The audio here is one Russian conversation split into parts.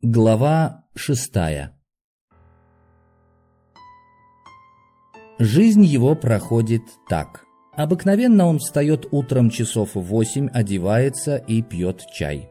Глава шестая Жизнь его проходит так. Обыкновенно он встает утром часов в восемь, одевается и пьет чай.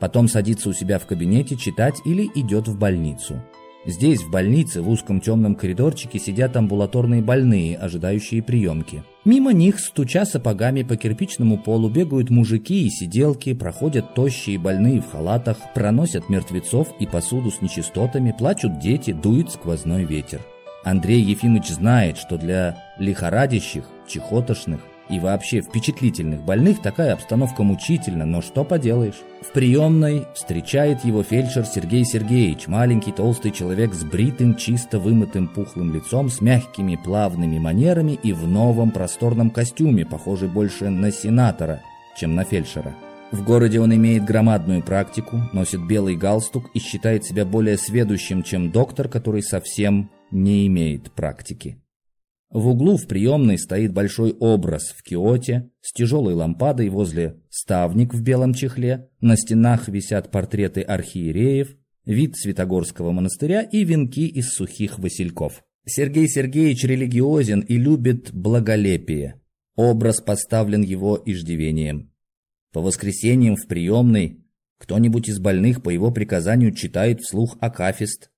Потом садится у себя в кабинете читать или идет в больницу. Здесь, в больнице, в узком темном коридорчике сидят амбулаторные больные, ожидающие приемки. Мимо них, стуча сапогами по кирпичному полу, бегают мужики и сиделки, проходят тощие больные в халатах, проносят мертвецов и посуду с нечистотами, плачут дети, дует сквозной ветер. Андрей Ефимович знает, что для лихорадящих, чехотошных, и вообще впечатлительных больных такая обстановка мучительна, но что поделаешь. В приемной встречает его фельдшер Сергей Сергеевич, маленький толстый человек с бритым, чисто вымытым пухлым лицом, с мягкими плавными манерами и в новом просторном костюме, похожий больше на сенатора, чем на фельдшера. В городе он имеет громадную практику, носит белый галстук и считает себя более сведущим, чем доктор, который совсем не имеет практики. В углу в приемной стоит большой образ в киоте с тяжелой лампадой возле ставник в белом чехле, на стенах висят портреты архиереев, вид Святогорского монастыря и венки из сухих васильков. Сергей Сергеевич религиозен и любит благолепие. Образ поставлен его иждивением. По воскресеньям в приемной кто-нибудь из больных по его приказанию читает вслух акафист,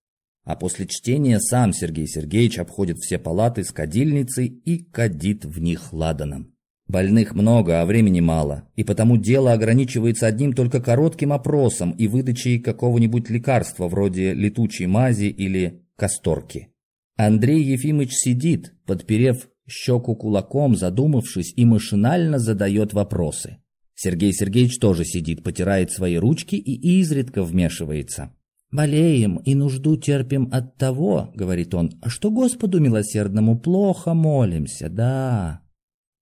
а после чтения сам Сергей Сергеевич обходит все палаты с кадильницей и кадит в них ладаном. Больных много, а времени мало, и потому дело ограничивается одним только коротким опросом и выдачей какого-нибудь лекарства вроде летучей мази или касторки. Андрей Ефимович сидит, подперев щеку кулаком, задумавшись, и машинально задает вопросы. Сергей Сергеевич тоже сидит, потирает свои ручки и изредка вмешивается. «Болеем и нужду терпим от того, — говорит он, — что Господу милосердному плохо молимся, да».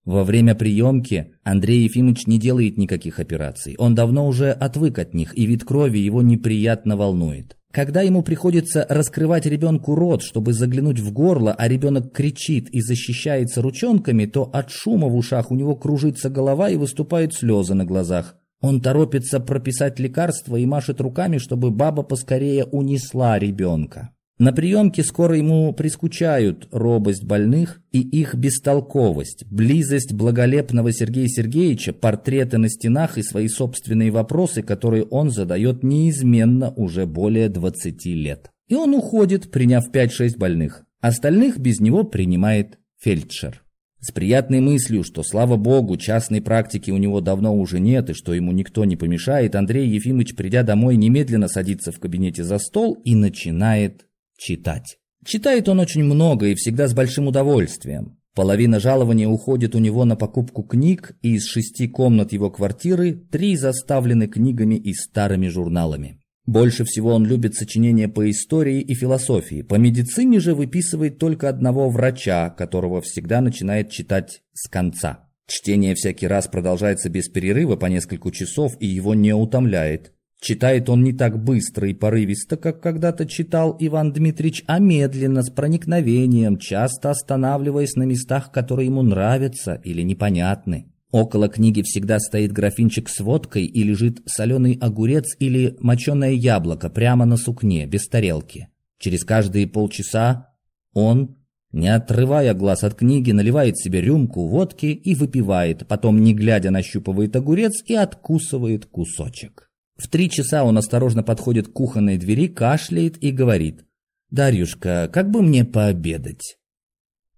Во время приемки Андрей Ефимович не делает никаких операций. Он давно уже отвык от них, и вид крови его неприятно волнует. Когда ему приходится раскрывать ребенку рот, чтобы заглянуть в горло, а ребенок кричит и защищается ручонками, то от шума в ушах у него кружится голова и выступают слезы на глазах. Он торопится прописать лекарство и машет руками, чтобы баба поскорее унесла ребенка. На приемке скоро ему прискучают робость больных и их бестолковость, близость благолепного Сергея Сергеевича, портреты на стенах и свои собственные вопросы, которые он задает неизменно уже более 20 лет. И он уходит, приняв 5-6 больных. Остальных без него принимает фельдшер. С приятной мыслью, что, слава богу, частной практики у него давно уже нет и что ему никто не помешает, Андрей Ефимович, придя домой, немедленно садится в кабинете за стол и начинает читать. Читает он очень много и всегда с большим удовольствием. Половина жалования уходит у него на покупку книг, и из шести комнат его квартиры три заставлены книгами и старыми журналами. Больше всего он любит сочинения по истории и философии. По медицине же выписывает только одного врача, которого всегда начинает читать с конца. Чтение всякий раз продолжается без перерыва по несколько часов и его не утомляет. Читает он не так быстро и порывисто, как когда-то читал Иван Дмитриевич, а медленно, с проникновением, часто останавливаясь на местах, которые ему нравятся или непонятны. Около книги всегда стоит графинчик с водкой и лежит соленый огурец или моченое яблоко прямо на сукне, без тарелки. Через каждые полчаса он, не отрывая глаз от книги, наливает себе рюмку водки и выпивает, потом, не глядя, нащупывает огурец и откусывает кусочек. В три часа он осторожно подходит к кухонной двери, кашляет и говорит. «Дарюшка, как бы мне пообедать?»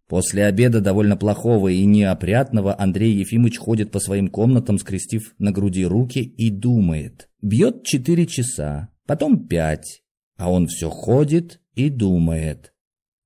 После обеда довольно плохого и неопрятного Андрей Ефимович ходит по своим комнатам, скрестив на груди руки и думает. Бьет четыре часа, потом пять, а он все ходит и думает.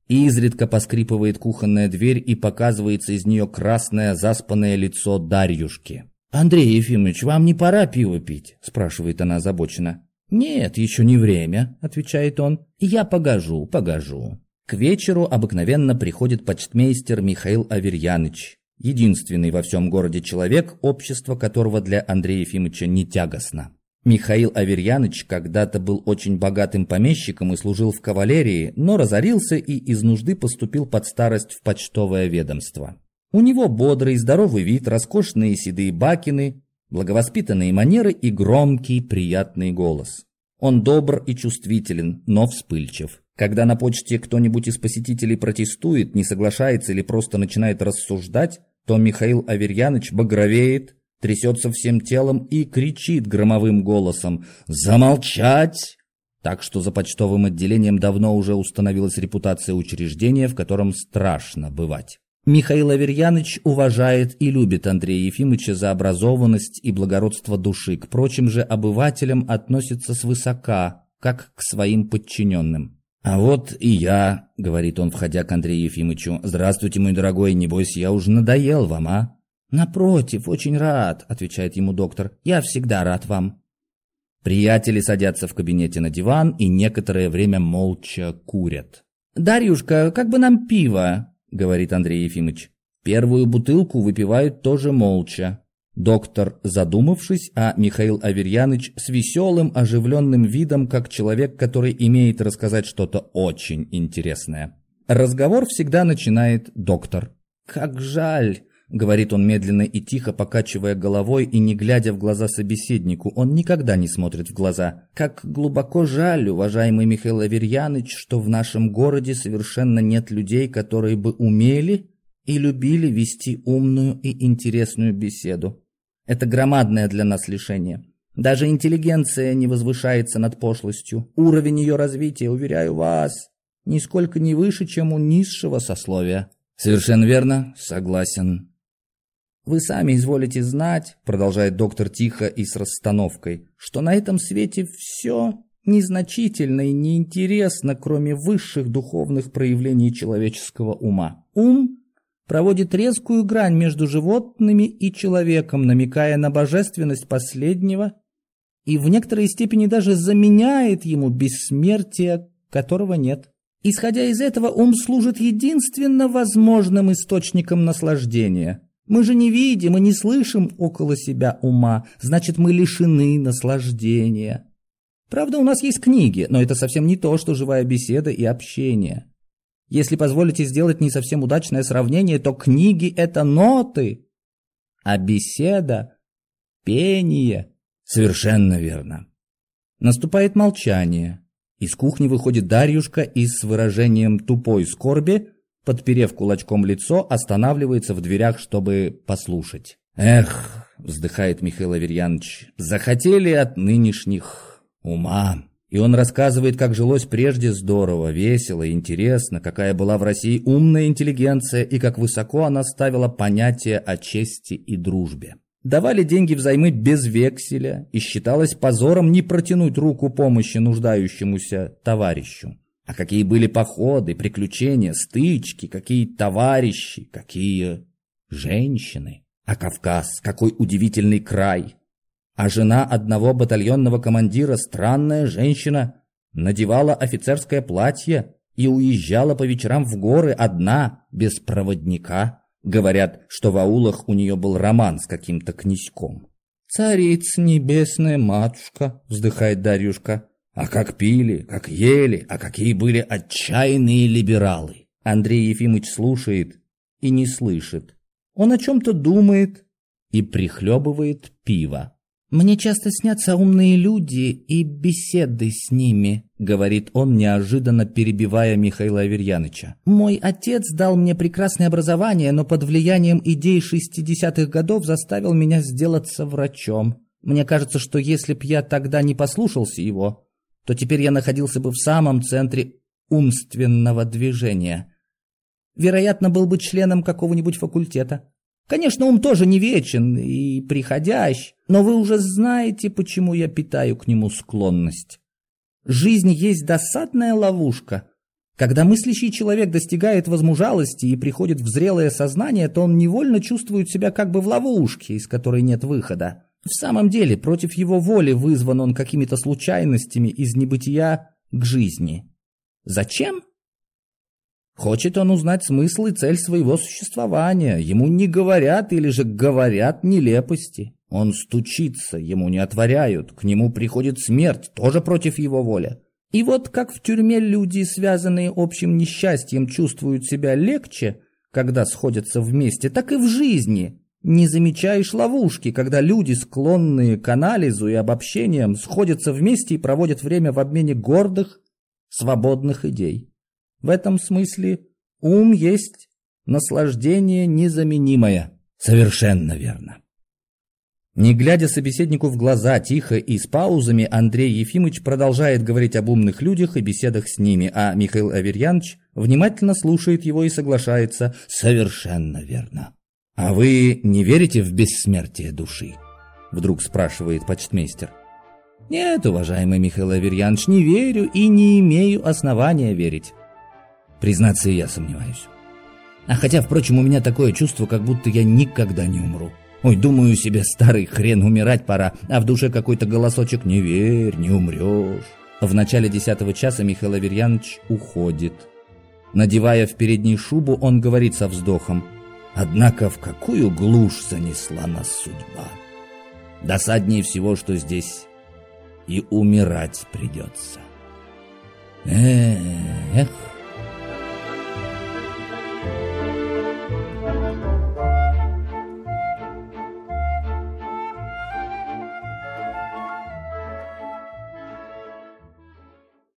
Изредка поскрипывает кухонная дверь и показывается из нее красное заспанное лицо Дарьюшки. «Андрей Ефимович, вам не пора пиво пить?» – спрашивает она озабоченно. «Нет, еще не время», – отвечает он. «Я погожу, погожу». К вечеру обыкновенно приходит почтмейстер Михаил Аверьяныч, единственный во всем городе человек, общество которого для Андрея Ефимовича не тягостно. Михаил Аверьяныч когда-то был очень богатым помещиком и служил в кавалерии, но разорился и из нужды поступил под старость в почтовое ведомство. У него бодрый, здоровый вид, роскошные седые бакины, благовоспитанные манеры и громкий, приятный голос. Он добр и чувствителен, но вспыльчив. Когда на почте кто-нибудь из посетителей протестует, не соглашается или просто начинает рассуждать, то Михаил Аверьяныч багровеет, трясется всем телом и кричит громовым голосом «Замолчать!». Так что за почтовым отделением давно уже установилась репутация учреждения, в котором страшно бывать. Михаил Аверьяныч уважает и любит Андрея Ефимовича за образованность и благородство души, к прочим же обывателям относится свысока, как к своим подчиненным. «А вот и я», — говорит он, входя к Андрею Ефимовичу. «Здравствуйте, мой дорогой, небось, я уже надоел вам, а?» «Напротив, очень рад», — отвечает ему доктор. «Я всегда рад вам». Приятели садятся в кабинете на диван и некоторое время молча курят. «Дарюшка, как бы нам пиво?» говорит Андрей Ефимович. Первую бутылку выпивают тоже молча. Доктор, задумавшись, а Михаил Аверьяныч с веселым, оживленным видом, как человек, который имеет рассказать что-то очень интересное. Разговор всегда начинает доктор. «Как жаль!» — говорит он медленно и тихо, покачивая головой и не глядя в глаза собеседнику. Он никогда не смотрит в глаза. «Как глубоко жаль, уважаемый Михаил Аверьяныч, что в нашем городе совершенно нет людей, которые бы умели и любили вести умную и интересную беседу. Это громадное для нас лишение». Даже интеллигенция не возвышается над пошлостью. Уровень ее развития, уверяю вас, нисколько не выше, чем у низшего сословия. Совершенно верно, согласен. Вы сами изволите знать, продолжает доктор тихо и с расстановкой, что на этом свете все незначительно и неинтересно, кроме высших духовных проявлений человеческого ума. Ум проводит резкую грань между животными и человеком, намекая на божественность последнего и в некоторой степени даже заменяет ему бессмертие, которого нет. Исходя из этого, ум служит единственно возможным источником наслаждения – мы же не видим и не слышим около себя ума, значит, мы лишены наслаждения. Правда, у нас есть книги, но это совсем не то, что живая беседа и общение. Если позволите сделать не совсем удачное сравнение, то книги – это ноты, а беседа – пение. Совершенно верно. Наступает молчание. Из кухни выходит Дарьюшка и с выражением тупой скорби подперев кулачком лицо, останавливается в дверях, чтобы послушать. «Эх!» — вздыхает Михаил Аверьянович. «Захотели от нынешних ума». И он рассказывает, как жилось прежде здорово, весело, интересно, какая была в России умная интеллигенция и как высоко она ставила понятие о чести и дружбе. Давали деньги взаймы без векселя, и считалось позором не протянуть руку помощи нуждающемуся товарищу. А какие были походы, приключения, стычки, какие товарищи, какие женщины. А Кавказ, какой удивительный край. А жена одного батальонного командира, странная женщина, надевала офицерское платье и уезжала по вечерам в горы одна, без проводника. Говорят, что в аулах у нее был роман с каким-то князьком. «Царица небесная матушка», — вздыхает Дарюшка, а как пили, как ели, а какие были отчаянные либералы. Андрей Ефимович слушает и не слышит. Он о чем-то думает и прихлебывает пиво. «Мне часто снятся умные люди и беседы с ними», — говорит он, неожиданно перебивая Михаила Аверьяныча. «Мой отец дал мне прекрасное образование, но под влиянием идей шестидесятых годов заставил меня сделаться врачом. Мне кажется, что если б я тогда не послушался его, то теперь я находился бы в самом центре умственного движения. Вероятно, был бы членом какого-нибудь факультета. Конечно, ум тоже не вечен и приходящ, но вы уже знаете, почему я питаю к нему склонность. Жизнь есть досадная ловушка. Когда мыслящий человек достигает возмужалости и приходит в зрелое сознание, то он невольно чувствует себя как бы в ловушке, из которой нет выхода. В самом деле, против его воли вызван он какими-то случайностями из небытия к жизни. Зачем? Хочет он узнать смысл и цель своего существования. Ему не говорят или же говорят нелепости. Он стучится, ему не отворяют, к нему приходит смерть, тоже против его воли. И вот как в тюрьме люди, связанные общим несчастьем, чувствуют себя легче, когда сходятся вместе, так и в жизни не замечаешь ловушки, когда люди, склонные к анализу и обобщениям, сходятся вместе и проводят время в обмене гордых, свободных идей. В этом смысле ум есть наслаждение незаменимое. Совершенно верно. Не глядя собеседнику в глаза, тихо и с паузами, Андрей Ефимович продолжает говорить об умных людях и беседах с ними, а Михаил Аверьянович внимательно слушает его и соглашается «Совершенно верно». «А вы не верите в бессмертие души?» Вдруг спрашивает почтмейстер. «Нет, уважаемый Михаил Аверьянович, не верю и не имею основания верить». Признаться, я сомневаюсь. А хотя, впрочем, у меня такое чувство, как будто я никогда не умру. Ой, думаю себе, старый хрен, умирать пора, а в душе какой-то голосочек «Не верь, не умрешь». В начале десятого часа Михаил Аверьянович уходит. Надевая в передней шубу, он говорит со вздохом «Однако в какую глушь занесла нас судьба? Досаднее всего, что здесь и умирать придется». Эх...